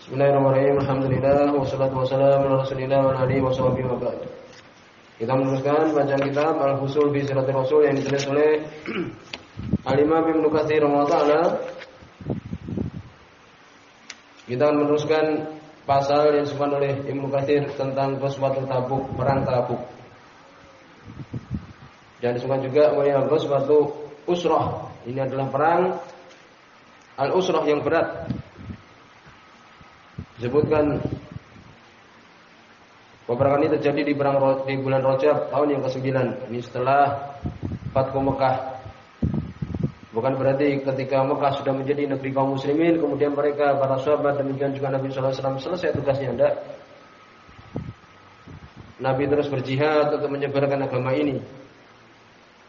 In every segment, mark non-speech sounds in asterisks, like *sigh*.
Bismillahirrahmanirrahim. Alhamdulillah wassalatu wassalamu ala Rasulillah wa alihi washabihi wa ba'd. Kita meneruskan bacaan kitab Al-Fusul fi Siratul Rasul yang ditulis oleh Al-Imam Ibnu Katsir rahimahullah. Kita akan meneruskan pasal yang disebutkan oleh Ibnu Katsir tentang Ghazwatul Tabuk, perang Tabuk. Dan disebutkan juga oleh Ghazwatul Usrah. Ini adalah perang Al-Usrah yang berat disebutkan peperangan ini terjadi di, perang, di bulan Rajab tahun yang ke-9. Ini setelah Fatku Mekah. Bukan berarti ketika Mekah sudah menjadi negeri kaum muslimin kemudian mereka para sahabat demikian juga Nabi SAW selesai tugasnya tidak Nabi terus berjihad untuk menyebarkan agama ini.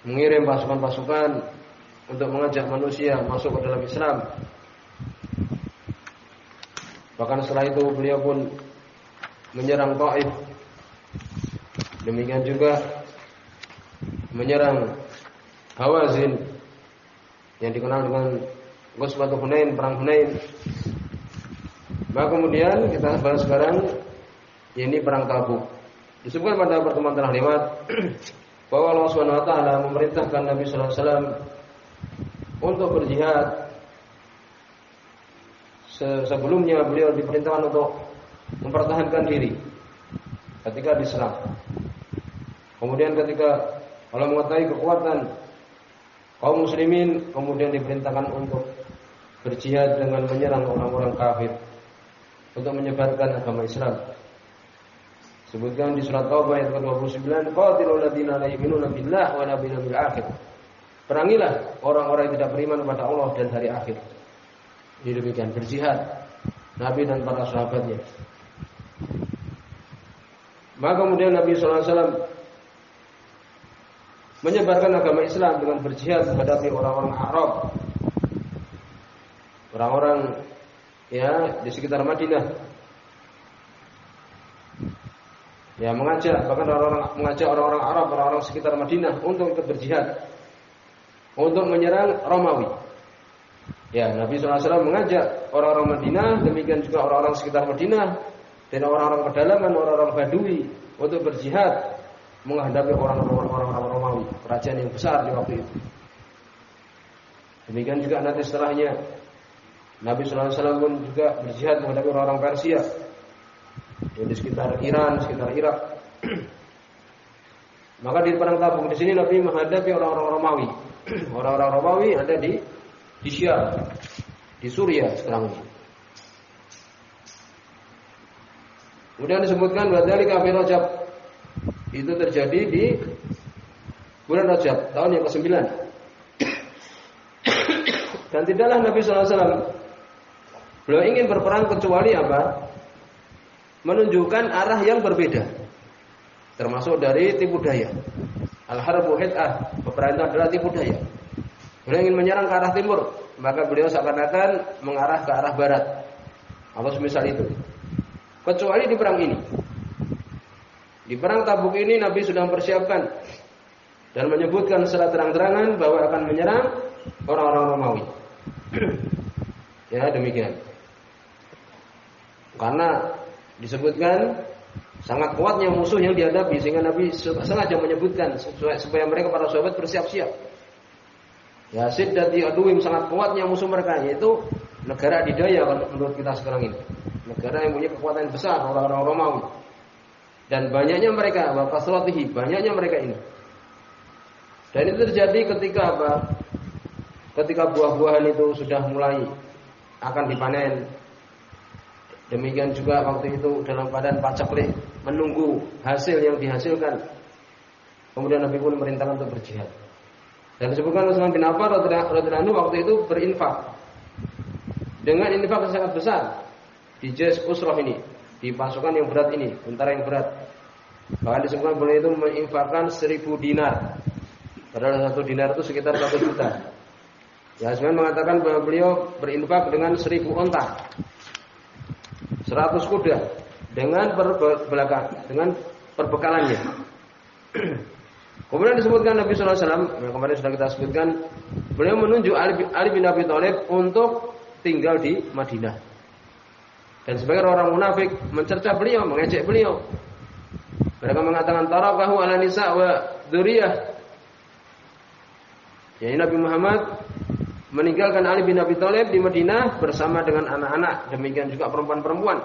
Mengirim pasukan-pasukan untuk mengajak manusia masuk ke dalam Islam Bahkan setelah itu beliau pun menyerang Taif. Demikian juga menyerang Hawazin yang dikenal dengan Ghazwatul Hunain, perang Hunain. Maka kemudian kita bahas sekarang ini perang Tabuk. Disebutkan pada pertemuan telah lewat *clears throat* bahwa Allah Subhanahu wa taala memerintahkan Nabi sallallahu alaihi wasallam untuk berjihad sebelumnya beliau diperintahkan untuk mempertahankan diri ketika diserang. Kemudian ketika Allah mengetahui kekuatan kaum muslimin, kemudian diperintahkan untuk berjihad dengan menyerang orang-orang kafir untuk menyebarkan agama Islam. Sebutkan di surat Taubah ayat ke-29, "Qatilul ladzina la yu'minuna billah wa la bil akhir." Perangilah orang-orang yang tidak beriman kepada Allah dan hari akhir. Ini demikian berjihad Nabi dan para sahabatnya. Maka kemudian Nabi SAW menyebarkan agama Islam dengan berjihad menghadapi orang-orang Arab, orang-orang ya di sekitar Madinah. Ya mengajak bahkan orang-orang mengajak orang-orang Arab, orang-orang sekitar Madinah untuk ikut berjihad untuk menyerang Romawi. Ya, Nabi SAW mengajak orang-orang Madinah, demikian juga orang-orang sekitar Madinah dan orang-orang pedalaman, orang-orang Badui untuk berjihad menghadapi orang-orang Romawi, kerajaan yang besar di waktu itu. Demikian juga nanti setelahnya Nabi SAW pun juga berjihad menghadapi orang-orang Persia yang di sekitar Iran, sekitar Irak. *clears throat* Maka di perang Tabuk di sini Nabi menghadapi orang-orang Romawi. *clears throat* Orang-orang Romawi ada di di Syam, di Suriah sekarang ini. Kemudian disebutkan dari kafir Rajab itu terjadi di bulan Rajab tahun yang ke-9. *coughs* Dan tidaklah Nabi SAW beliau ingin berperang kecuali apa? Menunjukkan arah yang berbeda. Termasuk dari tipu daya. Al-harbu hid'ah, peperangan adalah tipu daya. Beliau ingin menyerang ke arah timur, maka beliau seakan-akan mengarah ke arah barat. Atau semisal itu. Kecuali di perang ini. Di perang Tabuk ini Nabi sudah mempersiapkan dan menyebutkan secara terang-terangan bahwa akan menyerang orang-orang Romawi. *clears throat* ya, demikian. Karena disebutkan sangat kuatnya musuh yang dihadapi sehingga Nabi sengaja menyebutkan supaya mereka para sahabat bersiap-siap. Ya siddati aduim sangat kuatnya musuh mereka yaitu negara adidaya kalau menurut kita sekarang ini. Negara yang punya kekuatan besar orang-orang Romawi. Dan banyaknya mereka, bapak salatihi, banyaknya mereka ini. Dan itu terjadi ketika apa? Ketika buah-buahan itu sudah mulai akan dipanen. Demikian juga waktu itu dalam keadaan paceklik menunggu hasil yang dihasilkan. Kemudian Nabi pun memerintahkan untuk berjihad. Dan disebutkan Utsman bin Affan radhiyallahu waktu itu berinfak dengan infak yang sangat besar di Jais Usrah ini, di pasukan yang berat ini, tentara yang berat. Bahkan disebutkan boleh itu menginfakkan seribu dinar. Padahal satu dinar itu sekitar satu juta. Ya, mengatakan bahwa beliau berinfak dengan seribu onta, seratus kuda, dengan perbekalannya. *clears throat* Kemudian disebutkan Nabi Alaihi Wasallam, yang kemarin sudah kita sebutkan, beliau menunjuk Ali, bin Abi Thalib untuk tinggal di Madinah. Dan sebagai orang munafik mencerca beliau, mengejek beliau. Mereka mengatakan tarakahu ala nisa wa dzurriyyah. Ya Nabi Muhammad meninggalkan Ali bin Abi Thalib di Madinah bersama dengan anak-anak, demikian juga perempuan-perempuan.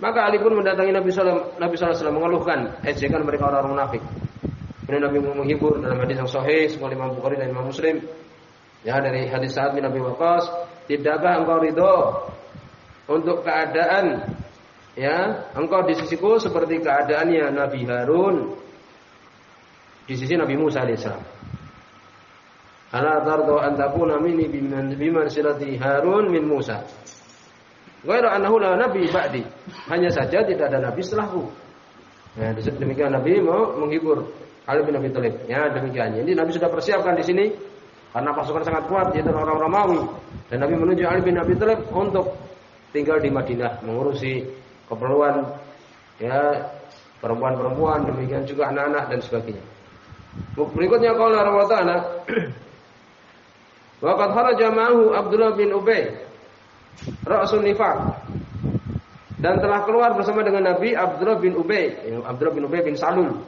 Maka Ali pun mendatangi Nabi sallallahu Nabi sallallahu mengeluhkan ejekan mereka orang munafik. Kemudian Nabi menghibur dalam hadis yang sahih semua Imam Bukhari dan Imam Muslim. Ya dari hadis Sa'ad bin Abi tidakkah engkau ridho untuk keadaan ya engkau di sisiku seperti keadaannya Nabi Harun di sisi Nabi Musa alaihissalam. Ala tardo an takuna minni biman silati Harun min Musa. Ghairu annahu la nabi ba'di. Hanya saja tidak ada nabi setelahku. Ya, demikian Nabi mau menghibur Ali bin Abi Thalib. Ya, demikian. Jadi Nabi sudah persiapkan di sini karena pasukan sangat kuat yaitu orang Romawi dan Nabi menunjuk Ali bin Abi Thalib untuk tinggal di Madinah mengurusi keperluan ya perempuan-perempuan demikian juga anak-anak dan sebagainya. Berikutnya kalau Allah Taala *clears throat* Waqad kharaja ma'ahu Abdullah bin Ubay Rasul nifaq dan telah keluar bersama dengan Nabi Abdullah bin Ubay Abdullah bin Ubay bin Salul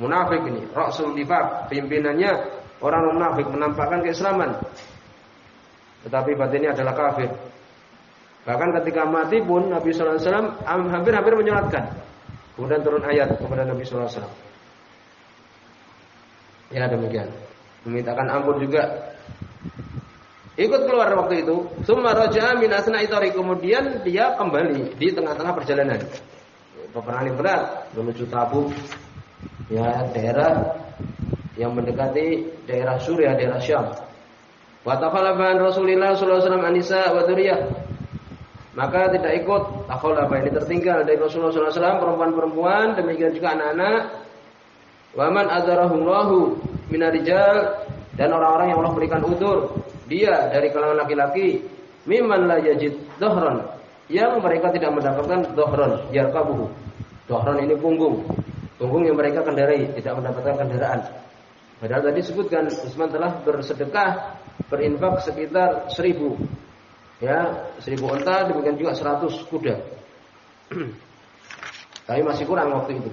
munafik ini Rasul nifaq pimpinannya orang munafik menampakkan keislaman tetapi batinnya adalah kafir Bahkan ketika mati pun Nabi Sallallahu Alaihi Wasallam hampir-hampir menyolatkan. Kemudian turun ayat kepada Nabi Sallallahu Alaihi Wasallam. Ya demikian. Memintakan ampun juga. Ikut keluar waktu itu. Summa raja'a min asna'i Kemudian dia kembali di tengah-tengah perjalanan. Peperangan berat menuju Tabuk. Ya daerah yang mendekati daerah Suriah, daerah Syam. Wa tafala Rasulillah sallallahu alaihi wasallam anisa wa maka tidak ikut apa ini tertinggal dari Rasulullah SAW perempuan-perempuan demikian juga anak-anak waman adzarahullahu minarijal dan orang-orang yang Allah berikan udur dia dari kalangan laki-laki mimman la yajid dohron yang mereka tidak mendapatkan dohron yarkabuhu. Dohron ini punggung. Punggung yang mereka kendarai tidak mendapatkan kendaraan. Padahal tadi sebutkan Utsman telah bersedekah berinfak sekitar seribu. Ya seribu onta demikian juga seratus kuda. *clears throat* Tapi masih kurang waktu itu.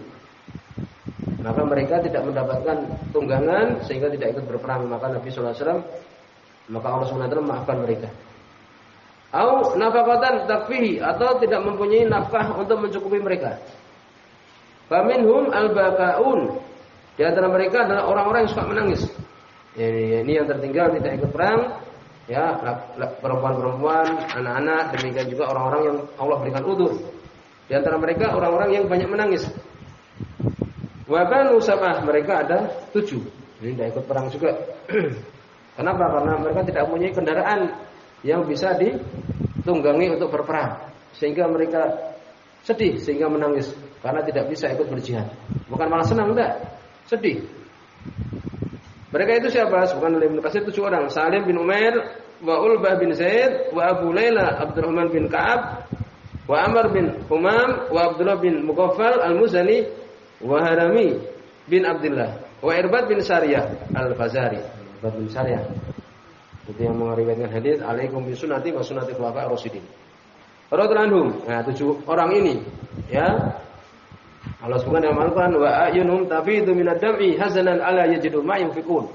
Maka mereka tidak mendapatkan tunggangan sehingga tidak ikut berperang. Maka Nabi SAW maka Allah SWT maafkan mereka Au nafkatan takfihi atau tidak mempunyai nafkah untuk mencukupi mereka. Faminhum al-bakaun. Di antara mereka adalah orang-orang yang suka menangis. Ini, ini yang tertinggal tidak ikut perang, ya perempuan-perempuan, anak-anak, demikian juga orang-orang yang Allah berikan udur. Di antara mereka orang-orang yang banyak menangis. Wabanu sabah mereka ada tujuh. Ini tidak ikut perang juga. *clears throat* Kenapa? Karena mereka tidak punya kendaraan yang bisa ditunggangi untuk berperang, sehingga mereka sedih sehingga menangis karena tidak bisa ikut berjihad. Bukan malah senang enggak, sedih. Mereka itu siapa? Bukan oleh Ibnu Katsir tujuh orang. Salim bin Umair, wa Ulbah bin Zaid, wa Abu Laila Abdurrahman bin Ka'ab, wa Amr bin Umam, wa Abdullah bin Muqaffal Al-Muzani, wa Harami bin Abdullah, wa Irbad bin Sariyah Al-Fazari. Irbad bin Sariyah. Itu yang mengariwayatkan hadis, "Alaikum bi sunnati wa sunnati khulafa ar-rasyidin." Radhiyallahu. Nah, tujuh orang ini ya Allah Subhanahu wa taala wa ayunhum tafidu minad dam'i hazanan ala yajidu ma yunfikun.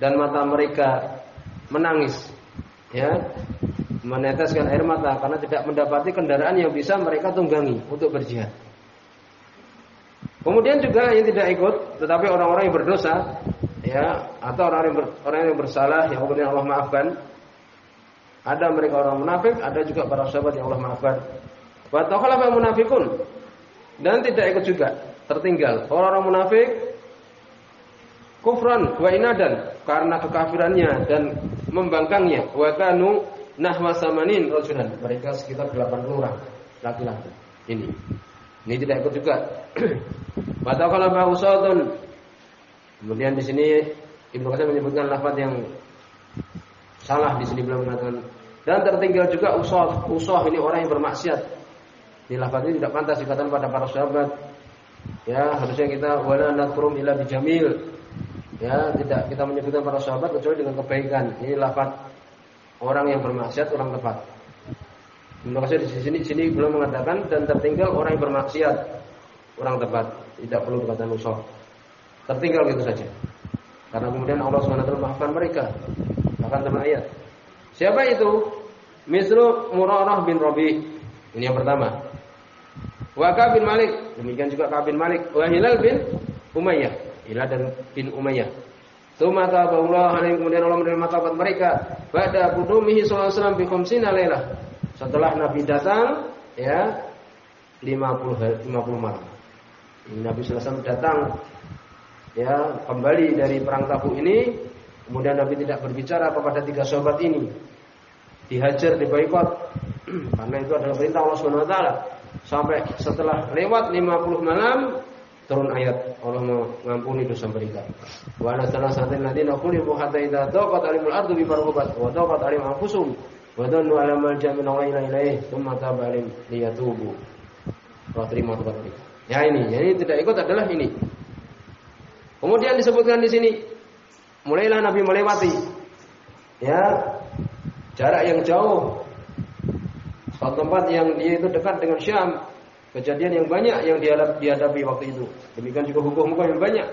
Dan mata mereka menangis ya meneteskan air mata karena tidak mendapati kendaraan yang bisa mereka tunggangi untuk berjihad. Kemudian juga yang tidak ikut, tetapi orang-orang yang berdosa, ya, atau orang yang ber, orang yang bersalah yang kemudian Allah maafkan. Ada mereka orang munafik, ada juga para sahabat yang Allah maafkan. Wa takhalafa munafikun. Dan tidak ikut juga tertinggal. Orang-orang munafik kufran wa inadan karena kekafirannya dan membangkangnya. Wa kanu nahwa samanin rajulan. Mereka sekitar 80 orang laki-laki. Ini. Ini tidak ikut juga. *clears throat* Mata kalau usatun kemudian di sini Ibnu Katsir menyebutkan lafaz yang salah di sini belum mengatakan dan tertinggal juga usah usah ini orang yang bermaksiat di lafaz ini tidak pantas dikatakan pada para sahabat. Ya, harusnya kita wala nadkurum illa bijamil. Ya, tidak kita menyebutkan para sahabat kecuali dengan kebaikan. Ini lafaz orang yang bermaksiat orang tepat. Maksudnya di sini sini belum mengatakan dan tertinggal orang yang bermaksiat orang tepat tidak perlu dikatakan musuh tertinggal gitu saja. Karena kemudian Allah swt maafkan mereka. Akan teman ayat. Siapa itu? Misru Murarah bin Robi ini yang pertama. Waka bin Malik. Demikian juga Ka bin Malik. Wa Hilal bin Umayyah. Hilal dan bin Umayyah. Tumata Allah yang kemudian Allah menerima taubat mereka. Pada kudumihi sallallahu alaihi wasallam bi khamsina Setelah Nabi datang ya 50 50 malam. Nabi sallallahu alaihi wasallam datang ya kembali dari perang Tabuk ini kemudian Nabi tidak berbicara kepada tiga sahabat ini dihajar diboikot *clears throat* karena itu adalah perintah Allah Subhanahu wa taala sampai setelah lewat 50 malam turun ayat Allah mengampuni dosa mereka. Wa ana salasatin ladina khuliqu hatta idza daqat alimul ardu bi barqabat wa daqat alim anfusum wa dhannu ala malja min Allah ila ilaih thumma taba alim liyatubu. Allah terima mereka. Ya ini, jadi tidak ikut adalah ini. Kemudian disebutkan di sini mulailah Nabi melewati ya jarak yang jauh suatu tempat yang dia itu dekat dengan Syam kejadian yang banyak yang dihadapi waktu itu. Demikian juga hukum-hukum yang banyak.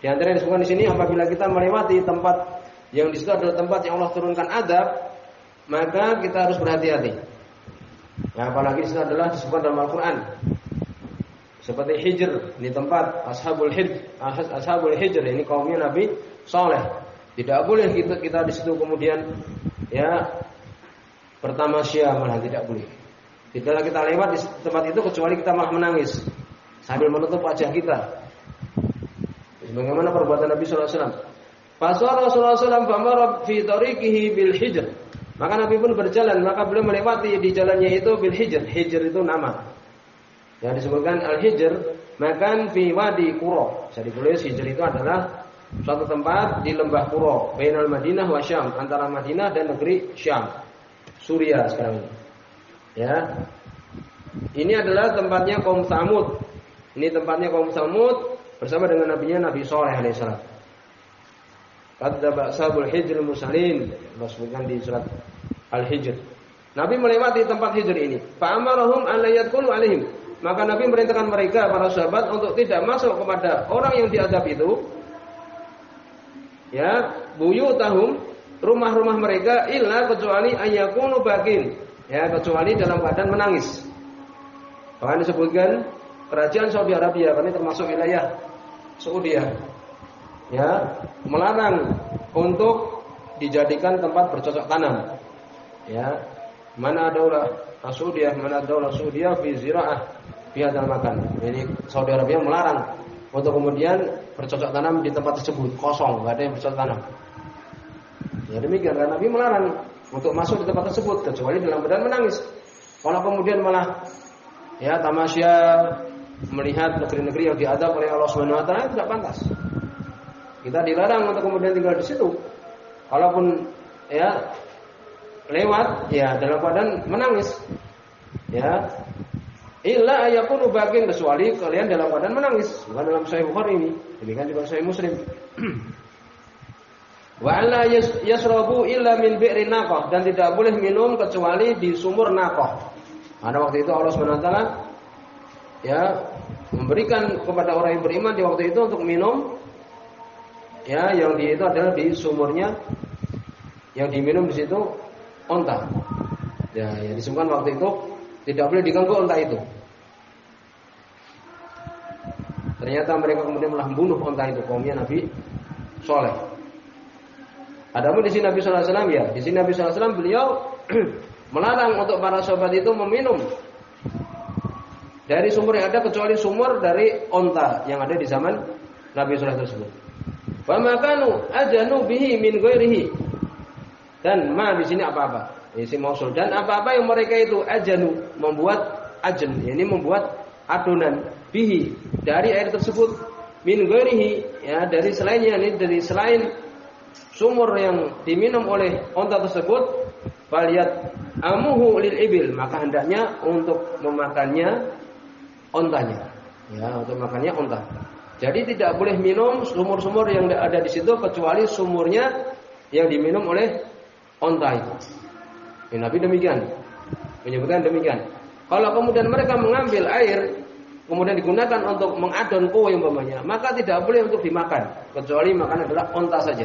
Di antara yang disebutkan di sini apabila kita melewati tempat yang di situ adalah tempat yang Allah turunkan adab, maka kita harus berhati-hati. Nah, apalagi di adalah disebutkan dalam Al-Qur'an. Seperti Hijr di tempat Ashabul Hijr, Ashabul Hijr ini kaumnya Nabi Saleh. Tidak boleh kita kita di situ kemudian ya pertama syia malah tidak boleh. Tidaklah kita lewat di tempat itu kecuali kita malah menangis sambil menutup wajah kita. Bagaimana perbuatan Nabi Sallallahu Alaihi Wasallam? Pasal Rasulullah SAW famar fi tariqihi bil hijr. Maka Nabi pun berjalan, maka beliau melewati di jalannya itu bil hijr. Hijr itu nama. Yang disebutkan al hijr, maka fi wadi Kuro. Jadi tulis hijr itu adalah suatu tempat di lembah Kuro, bainal Madinah wa Syam, antara Madinah dan negeri Syam. Suriah sekarang ini. Ya. Ini adalah tempatnya kaum Samud. Ini tempatnya kaum Samud bersama dengan nabinya Nabi Soleh alaihissalam. Kadzdzaba sabul hijr musalin. Disebutkan di surat Al-Hijr. Nabi melewati tempat hijr ini. Fa'amarahum an la yadkhulu alaihim. Maka Nabi merintahkan mereka para sahabat untuk tidak masuk kepada orang yang diadab itu. Ya, buyutahum rumah-rumah mereka illa kecuali ayyakunu bakin ya kecuali dalam keadaan menangis. Bahkan disebutkan kerajaan Saudi Arabia karena termasuk wilayah Saudi ya melarang untuk dijadikan tempat bercocok tanam. Ya, mana daulah Saudi, mana daulah Saudi fi fi hadzal makan. Jadi Saudi Arabia melarang untuk kemudian bercocok tanam di tempat tersebut kosong, nggak ada yang bercocok tanam. Ya demikian karena Nabi melarang untuk masuk di tempat tersebut kecuali dalam keadaan menangis. Kalau kemudian malah ya tamasya melihat negeri-negeri yang diadab oleh Allah Subhanahu wa taala tidak pantas. Kita dilarang untuk kemudian tinggal di situ. Kalaupun ya lewat ya dalam keadaan menangis. Ya. Illa ayakunu bagian kecuali kalian dalam keadaan menangis. Bukan dalam Sahih Bukhari ini. Demikian juga Sahih Muslim. *clears throat* Wa alla yasrabu illa min bi'rin naqah dan tidak boleh minum kecuali di sumur naqah. Pada waktu itu Allah SWT ya memberikan kepada orang yang beriman di waktu itu untuk minum ya yang di itu adalah di sumurnya yang diminum di situ onta. Ya, yang disebutkan waktu itu tidak boleh diganggu onta itu. Ternyata mereka kemudian malah membunuh onta itu kaumnya Nabi Soleh. Adapun di sini Nabi Sallallahu Alaihi Wasallam ya, di sini Nabi Sallallahu Alaihi Wasallam beliau *clears throat* melarang untuk para sahabat itu meminum dari sumur yang ada kecuali sumur dari onta yang ada di zaman Nabi Sallallahu tersebut. Wa makanu ajanu bihi min. Dan ma di sini apa-apa. Isi mausul. Dan apa-apa yang mereka itu ajanu membuat ajen, ini membuat adonan. Bihi dari air tersebut. Min ghairihi ya dari selainnya. Ini dari selain sumur yang diminum oleh onta tersebut, faliat amuhu lil ibil, maka hendaknya untuk memakannya ontanya. Ya, untuk makannya onta. Jadi tidak boleh minum sumur-sumur yang ada di situ kecuali sumurnya yang diminum oleh onta itu. Ya, Nabi demikian. menyebutkan demikian. Kalau kemudian mereka mengambil air kemudian digunakan untuk mengadon kue umpamanya, maka tidak boleh untuk dimakan kecuali makan adalah onta saja.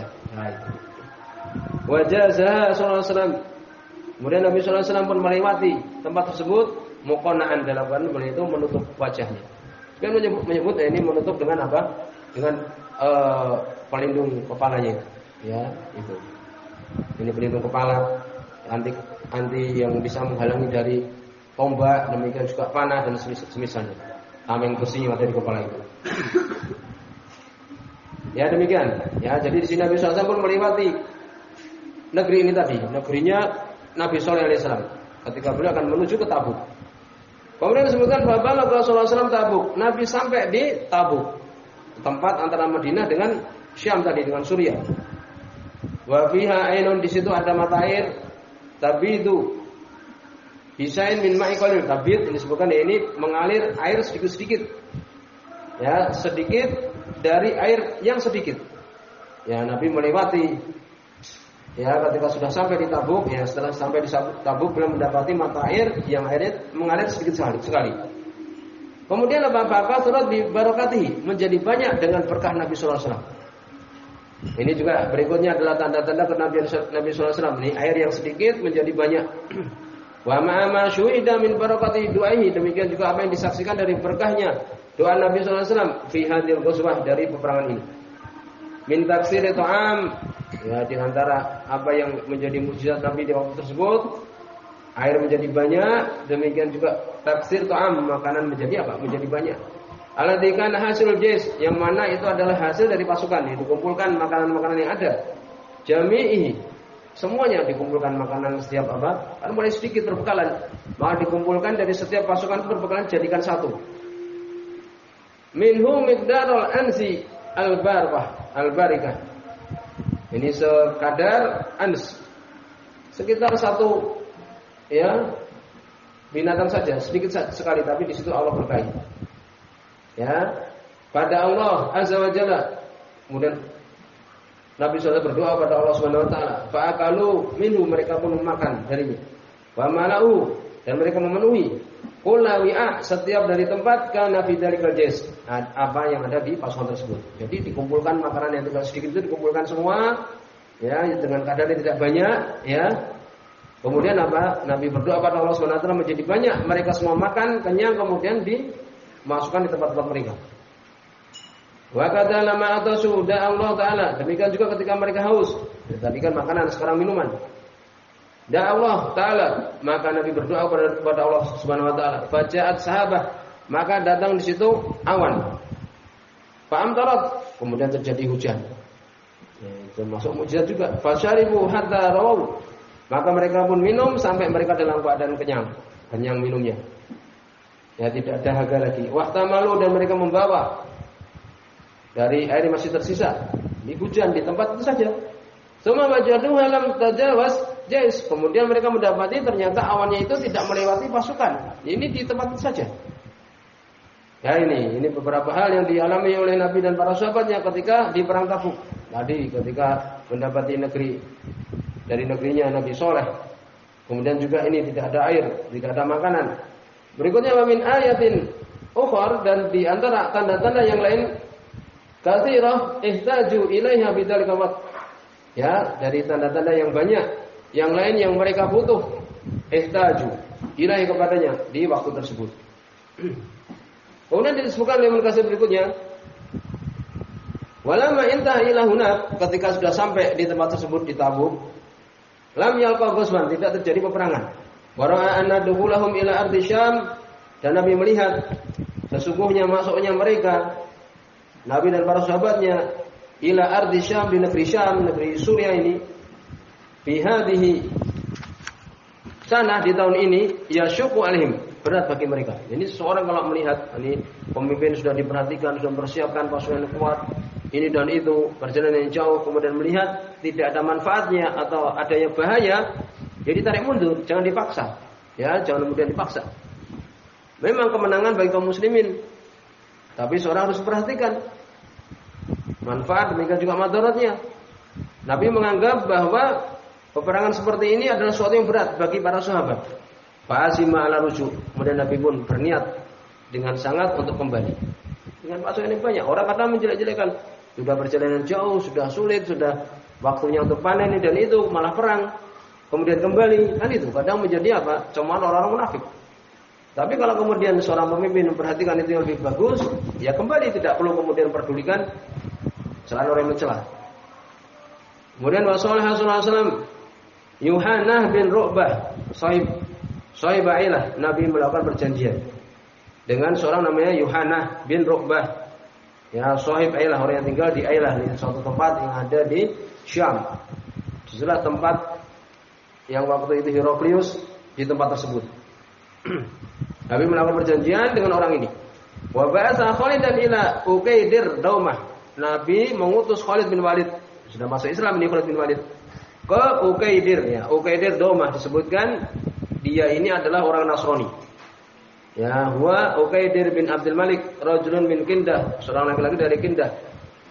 Wajah Sallallahu Alaihi Kemudian Nabi Sallallahu Wasallam pun melewati tempat tersebut, mukonaan dalam bahasa itu menutup wajahnya. Dia menyebut, menyebut ya, ini menutup dengan apa? Dengan uh, pelindung kepalanya, ya itu. Ini pelindung kepala anti anti yang bisa menghalangi dari tombak, demikian juga panah dan semisalnya. Yang ada di kepala itu. Ya demikian. Ya jadi di sini Nabi SAW pun melewati negeri ini tadi, negerinya Nabi Soleh Alaihissalam. Ketika beliau akan menuju ke Tabuk. Kemudian disebutkan bahwa Rasulullah SAW Tabuk. Nabi sampai di Tabuk, tempat antara Madinah dengan Syam tadi dengan Suriah. Wa fiha ainun di situ ada mata air tapi itu Bisain min ma'i qalil tabit ini disebutkan ini mengalir air sedikit-sedikit. Ya, sedikit dari air yang sedikit. Ya, Nabi melewati ya ketika sudah sampai di Tabuk ya setelah sampai di Tabuk beliau mendapati mata air yang airnya mengalir sedikit sekali sekali. Kemudian apa-apa surat di menjadi banyak dengan berkah Nabi sallallahu alaihi wasallam. Ini juga berikutnya adalah tanda-tanda kenabian Nabi sallallahu alaihi. Ini air yang sedikit menjadi banyak. *clears throat* Wa ma'ama syuhida min barakati du'aihi. Demikian juga apa yang disaksikan dari berkahnya doa Nabi wasallam fi hadil ghuswah dari peperangan ini. Min taksir ta'am ya di antara apa yang menjadi mujizat Nabi di waktu tersebut air menjadi banyak, demikian juga taksir ta'am makanan menjadi apa? Menjadi banyak. Alladzi kana hasil jais yang mana itu adalah hasil dari pasukan, dikumpulkan makanan-makanan yang ada. Jami'i Semuanya dikumpulkan makanan setiap apa? Kan mulai sedikit perbekalan. Maka dikumpulkan dari setiap pasukan perbekalan jadikan satu. Minhu miqdarul ansi al-barbah al-barikah. Ini sekadar ans. Sekitar satu ya binatang saja, sedikit sekali tapi di situ Allah berkahi. Ya. Pada Allah Azza wa Jalla. Kemudian Nabi SAW berdoa pada Allah Subhanahu Wa Taala. Faakalu minhu mereka pun memakan darinya. Wa malau dan mereka memenuhi. Kula setiap dari tempat Nabi dari kerjas apa yang ada di pasukan tersebut. Jadi dikumpulkan makanan yang tinggal sedikit itu dikumpulkan semua ya dengan kadar yang tidak banyak ya. Kemudian apa? Nabi berdoa pada Allah taala menjadi banyak, mereka semua makan kenyang kemudian dimasukkan di tempat-tempat mereka. Wa kadza lama atasu Allah taala. Demikian juga ketika mereka haus. Ya, tadi kan makanan, sekarang minuman. Da Allah taala, maka Nabi berdoa kepada Allah Subhanahu wa taala. Faja'at sahabah, maka datang di situ awan. Fa'am tarat, kemudian terjadi hujan. Ya, termasuk mujizat juga. Fasyaribu hatta rawu. Maka mereka pun minum sampai mereka dalam keadaan kenyang. Kenyang minumnya. Ya tidak ada harga lagi. Wahtamalu dan mereka membawa dari air yang masih tersisa. Di hujan di tempat itu saja. Semua wajadu halam tajawas jais. Kemudian mereka mendapati ternyata awannya itu tidak melewati pasukan. Ini di tempat itu saja. Ya ini, ini beberapa hal yang dialami oleh Nabi dan para sahabatnya ketika di perang Tabuk. Tadi ketika mendapati negeri dari negerinya Nabi Soleh. Kemudian juga ini tidak ada air, tidak ada makanan. Berikutnya wamin ayatin ukhar dan di antara tanda-tanda yang lain Kathirah ihtaju ilaiha bidzalika Ya, dari tanda-tanda yang banyak. Yang lain yang mereka butuh ihtaju ilaihi kepadanya di waktu tersebut. *clears throat* Kemudian disebutkan oleh kasih berikutnya Walama intah ilahuna ketika sudah sampai di tempat tersebut di Tabuk lam yalqa tidak terjadi peperangan. Wara'a anna ila ardi Syam dan Nabi melihat sesungguhnya masuknya mereka Nabi dan para sahabatnya ila ardi Syam di negeri Syam, negeri Suriah ini bihadihi sana di tahun ini ya syuku alihim berat bagi mereka. Ini seorang kalau melihat ini pemimpin sudah diperhatikan, sudah mempersiapkan pasukan yang kuat, ini dan itu, perjalanan yang jauh, kemudian melihat tidak ada manfaatnya atau adanya bahaya, jadi tarik mundur, jangan dipaksa. Ya, jangan kemudian dipaksa. Memang kemenangan bagi kaum muslimin, tapi seorang harus perhatikan manfaat demikian juga madaratnya. Nabi menganggap bahwa peperangan seperti ini adalah sesuatu yang berat bagi para sahabat. Fa'asima ala rujuk. Kemudian Nabi pun berniat dengan sangat untuk kembali. Dengan pasukan yang banyak. Orang kata menjelek-jelekan. Sudah perjalanan jauh, sudah sulit, sudah waktunya untuk panen ini dan itu malah perang. Kemudian kembali, kan itu kadang menjadi apa? Cuma orang-orang munafik. Tapi kalau kemudian seorang pemimpin memperhatikan itu yang lebih bagus, ya kembali tidak perlu kemudian perdulikan selain orang yang mencela. Kemudian Rasulullah SAW Yuhanah bin Ru'bah sahib sahib Ailah Nabi melakukan perjanjian dengan seorang namanya Yuhanah bin Ru'bah ya sahib Ailah orang yang tinggal di Ailah di suatu tempat yang ada di Syam. Di situlah tempat yang waktu itu Heraklius di tempat tersebut. *clears throat* Nabi melakukan perjanjian dengan orang ini. Wa ba'atha Khalid dan ila Ukaidir Daumah. Nabi mengutus Khalid bin Walid. Sudah masuk Islam ini Khalid bin Walid. Ke Ukaidir ya. Ukaidir Daumah disebutkan dia ini adalah orang Nasrani. Ya, huwa Ukaidir bin Abdul Malik, rajulun min Kindah, seorang laki-laki dari Kindah.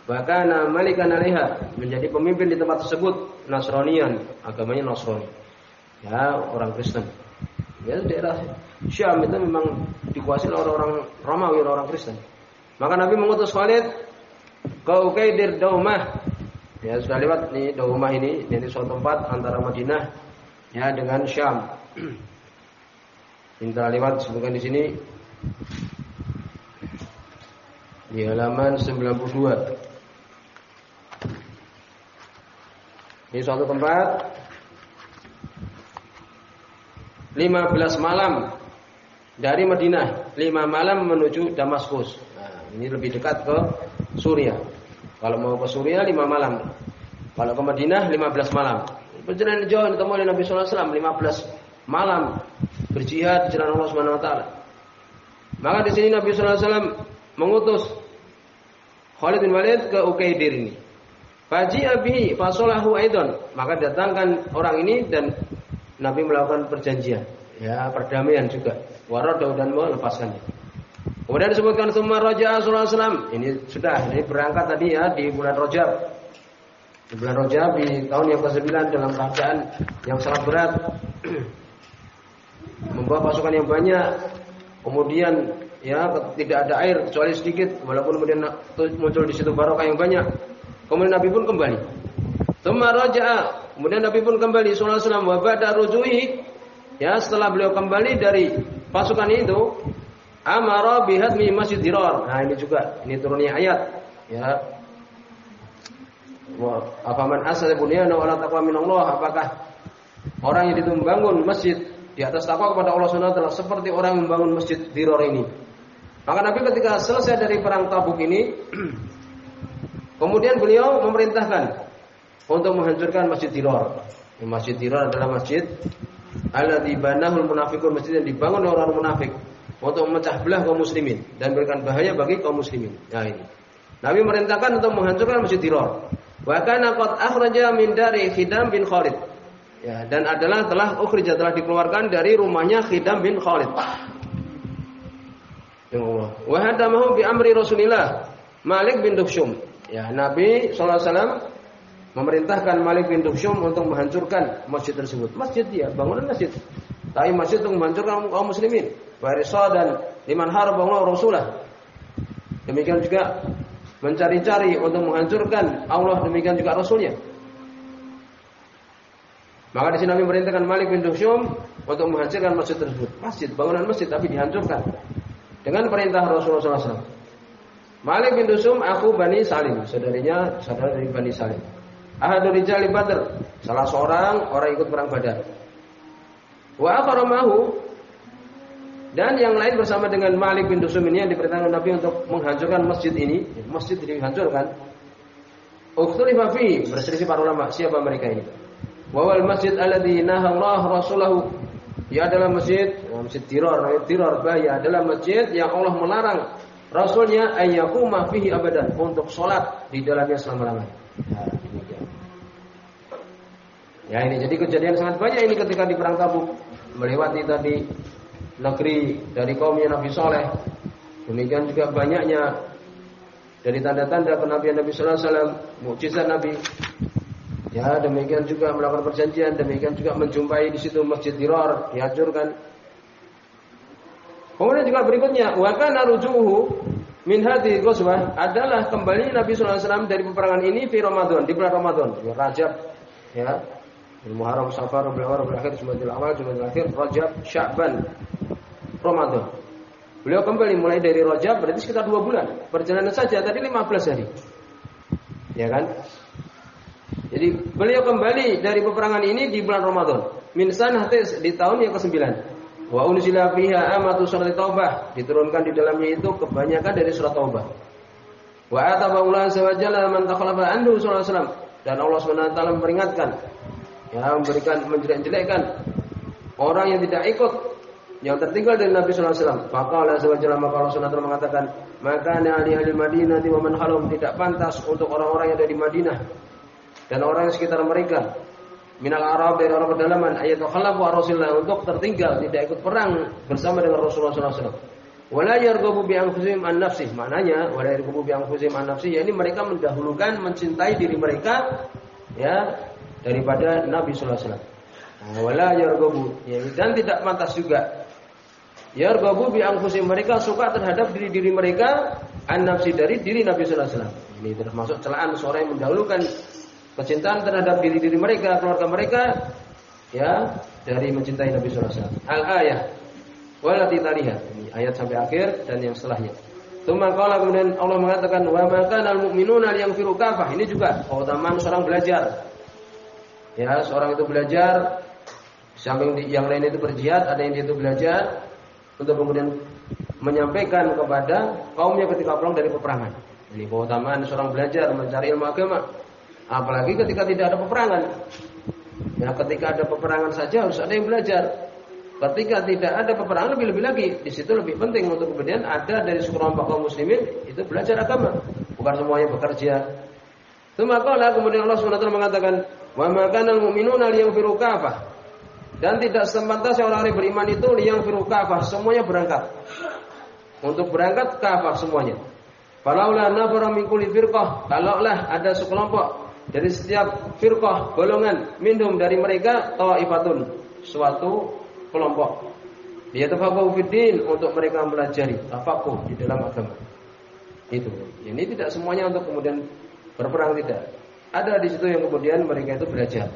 Bahkan Malikan alaiha menjadi pemimpin di tempat tersebut Nasranian, agamanya Nasrani ya orang Kristen. Ya daerah Syam itu memang dikuasai oleh orang Romawi, orang Kristen. Maka Nabi mengutus Khalid ke Ukaidir Daumah. Ya sudah lewat nih Daumah ini, ini suatu tempat antara Madinah ya dengan Syam. Minta *clears throat* lewat sebutkan di sini di halaman 92. Ini suatu tempat 15 malam dari Madinah, 5 malam menuju Damaskus. Nah, ini lebih dekat ke Suriah. Kalau mau ke Suriah 5 malam. Kalau ke Madinah 15 malam. Perjalanan jauh ketemu oleh Nabi sallallahu alaihi wasallam 15 malam berjihad di jalan Allah Subhanahu wa taala. Maka di sini Nabi sallallahu alaihi wasallam mengutus Khalid bin Walid ke Ukaidir ini. Faji abi fasolahu aidon. Maka datangkan orang ini dan Nabi melakukan perjanjian, ya perdamaian juga. Waradau dan melepaskannya. Kemudian disebutkan semua Raja Sallallahu Ini sudah, ini berangkat tadi ya di bulan Rajab. Di bulan Rajab di tahun yang ke-9 dalam keadaan yang sangat berat. Membawa pasukan yang banyak. Kemudian ya tidak ada air kecuali sedikit walaupun kemudian muncul di situ barokah yang banyak. Kemudian Nabi pun kembali. Tsumma raja'a Kemudian Nabi pun kembali sallallahu alaihi wasallam wa ya setelah beliau kembali dari pasukan itu amara bihadmi masjid dirar. Nah, ini juga ini turunnya ayat ya. Wa afaman asal bunyana la taqwa min Allah apakah orang yang itu membangun masjid di atas takwa kepada Allah Subhanahu wa seperti orang yang membangun masjid dirar ini. Maka Nabi ketika selesai dari perang Tabuk ini *clears throat* kemudian beliau memerintahkan untuk menghancurkan Masjid Dirar. Masjid Dirar adalah masjid alladzi banahul munafiqun masjid yang dibangun oleh orang munafik untuk memecah belah kaum muslimin dan memberikan bahaya bagi kaum muslimin. Nah ini. Nabi merintahkan untuk menghancurkan Masjid Dirar. Wa kana qad akhraja min dari Khidam bin Khalid. Ya, dan adalah telah ukhrija telah dikeluarkan dari rumahnya Khidam bin Khalid. Ya Allah. Wa hadamahu bi amri Rasulillah Malik bin Dukhshum. Ya, Nabi sallallahu alaihi wasallam memerintahkan Malik bin Dukhsyum untuk menghancurkan masjid tersebut. Masjid dia, bangunan masjid. Tapi masjid untuk menghancurkan kaum muslimin. Warisa dan liman harba Rasulullah. Demikian juga mencari-cari untuk menghancurkan Allah demikian juga Rasulnya. Maka di sini Nabi memerintahkan Malik bin Dukhsyum untuk menghancurkan masjid tersebut. Masjid, bangunan masjid tapi dihancurkan dengan perintah Rasulullah SAW. Malik bin Dukhsyum aku Bani Salim, saudaranya saudara dari Bani Salim. Ahadul rijali Badr, salah seorang orang ikut perang Badar. Wa akharamahu dan yang lain bersama dengan Malik bin Dusum ini yang diperintahkan Nabi untuk menghancurkan masjid ini, masjid dihancurkan. Ukhtulifa fi berselisih para ulama siapa mereka ini. Wawal masjid alladzi nahallahu rasulahu ia adalah masjid, masjid tiror, tiror bahaya adalah masjid yang Allah melarang Rasulnya ayyakuma fihi abadan untuk sholat di dalamnya selama-lamanya. Ya ini jadi kejadian sangat banyak ini ketika di perang Tabuk melewati tadi negeri dari kaumnya Nabi Soleh. Demikian juga banyaknya dari tanda-tanda kenabian Nabi Sallallahu Alaihi Wasallam, mukjizat Nabi. Ya demikian juga melakukan perjanjian, demikian juga menjumpai di situ masjid Dirar dihancurkan. Kemudian juga berikutnya, wa kana rujuhu min hadhihi ghazwah adalah kembali Nabi sallallahu alaihi wasallam dari peperangan ini di Ramadan, di bulan Ramadan, Rajab, ya. Muharram, Safar, Rabiul Awal, Rabiul Akhir, Jumadil Awal, Jumadil Akhir, Rajab, Sya'ban, Ramadan. Beliau kembali mulai dari Rajab berarti sekitar dua bulan. Perjalanan saja tadi 15 hari. Ya kan? Jadi beliau kembali dari peperangan ini di bulan Ramadan. Min sanatis di tahun yang ke-9. Wa unzila fiha amatu surat Taubah, diturunkan di dalamnya itu kebanyakan dari surat Taubah. Wa ataba Allah subhanahu man takhalafa anhu sallallahu dan Allah Subhanahu wa taala memperingatkan ya memberikan menjelek-jelekkan orang yang tidak ikut yang tertinggal dari Nabi sallallahu alaihi wasallam. Maka Allah Subhanahu wa mengatakan, "Maka ahli ahli Madinah wa man halum tidak pantas untuk orang-orang yang ada di Madinah dan orang yang sekitar mereka minal Arab dari orang pedalaman ayat khalafu Rasulullah untuk tertinggal tidak ikut perang bersama dengan Rasulullah SAW. Wala yarghabu bi anfusihim an nafsih. Maknanya wala yarghabu bi anfusihim an nafsih yakni mereka mendahulukan mencintai diri mereka ya daripada Nabi sallallahu alaihi wasallam. Wala yarghabu ya, dan tidak pantas juga yarghabu bi anfusihim mereka suka terhadap diri-diri mereka an nafsi dari diri Nabi sallallahu alaihi wasallam. Ini termasuk celaan seorang yang mendahulukan kecintaan terhadap diri-diri mereka, keluarga mereka ya dari mencintai Nabi sallallahu alaihi wasallam. Al-ayah walati taliha. Ini ayat sampai akhir dan yang setelahnya. Tsumma qala kemudian Allah mengatakan wa ma kana al-mu'minuna liyanfiru kafah. Ini juga keutamaan seorang belajar. Ya, seorang itu belajar samping yang lain itu berjihad, ada yang itu belajar untuk kemudian menyampaikan kepada kaumnya ketika pulang dari peperangan. Ini keutamaan seorang belajar mencari ilmu agama. Apalagi ketika tidak ada peperangan. Ya, ketika ada peperangan saja harus ada yang belajar. Ketika tidak ada peperangan lebih-lebih lagi, di situ lebih penting untuk kemudian ada dari sekelompok kaum muslimin itu belajar agama, bukan semuanya bekerja. Itu maka kemudian Allah SWT mengatakan, "Wa ma kana al-mu'minuna liyanfiru kafah." Dan tidak sepantasnya orang yang beriman itu liyanfiru kafah, semuanya berangkat. Untuk berangkat kafah semuanya. Falaulah nafara min kulli firqah, kalaulah ada sekelompok dari setiap firqah golongan minum dari mereka taifatun suatu kelompok dia tafaqahu fiddin untuk mereka mempelajari tafaqquh di dalam agama itu ini tidak semuanya untuk kemudian berperang tidak ada di situ yang kemudian mereka itu belajar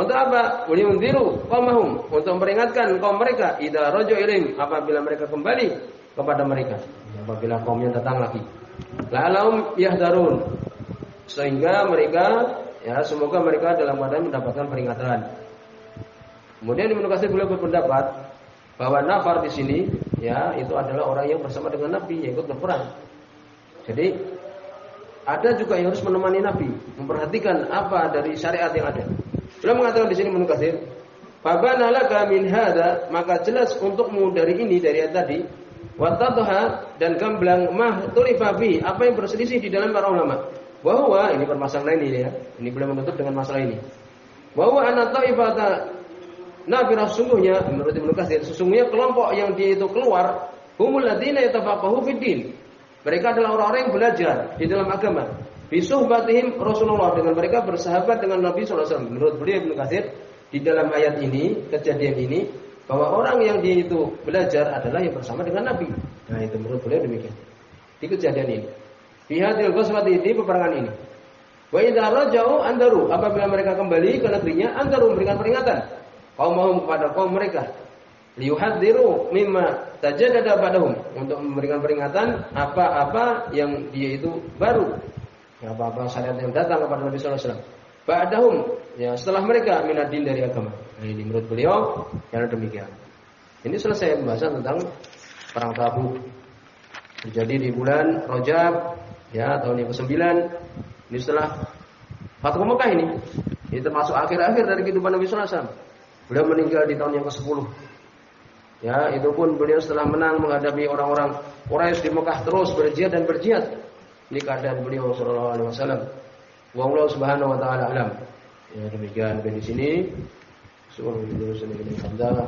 untuk apa? Uliyundiru kaumahum untuk memperingatkan kaum mereka idza rojo ilim apabila mereka kembali kepada mereka apabila kaumnya datang lagi la'alahum yahdarun sehingga mereka ya semoga mereka dalam keadaan mendapatkan peringatan. Kemudian Ibnu Katsir beliau berpendapat bahwa nafar di sini ya itu adalah orang yang bersama dengan Nabi yang ikut berperang. Jadi ada juga yang harus menemani Nabi, memperhatikan apa dari syariat yang ada. Beliau mengatakan di sini Ibnu Katsir, "Fabana laka min hada", maka jelas untukmu dari ini dari yang tadi, watadha dan gamblang mah tulifabi, apa yang berselisih di dalam para ulama bahwa ini permasalahan ini ya. Ini boleh menutup dengan masalah ini. Bahwa anak taifata Nabi sesungguhnya menurut Ibnu Katsir sesungguhnya kelompok yang dia itu keluar humul ladzina yatafaqahu fiddin. Mereka adalah orang-orang yang belajar di dalam agama. Bisuhbatihim Rasulullah dengan mereka bersahabat dengan Nabi SAW. Menurut beliau Ibnu Katsir di dalam ayat ini, kejadian ini bahwa orang yang dia itu belajar adalah yang bersama dengan Nabi. Nah, itu menurut beliau demikian. Di kejadian ini. Bihadil ghazwati di peperangan ini. Wa idza raja'u andaru apabila mereka kembali ke negerinya andaru memberikan peringatan kaum kepada kaum mereka liyuhadziru mimma tajadada badahum. Untuk memberikan peringatan apa-apa yang dia itu baru. Apa-apa syariat yang datang kepada Nabi sallallahu alaihi wasallam. Ba'dahum. Ya setelah mereka minadin dari agama. Ini menurut beliau yang demikian. Ini selesai pembahasan tentang perang Tabuk terjadi di bulan Rajab ya tahun yang ke-9 ini setelah Fathu Mekah ini. Ini termasuk akhir-akhir dari kehidupan Nabi sallallahu alaihi wasallam. Beliau meninggal di tahun yang ke-10 ya itu pun beliau setelah menang menghadapi orang-orang Quraisy di Mekah terus berjihad dan berjihad ini keadaan beliau sallallahu alaihi wasallam. Wallahu subhanahu wa taala alam. Ya demikian. Di sini. Subhanallah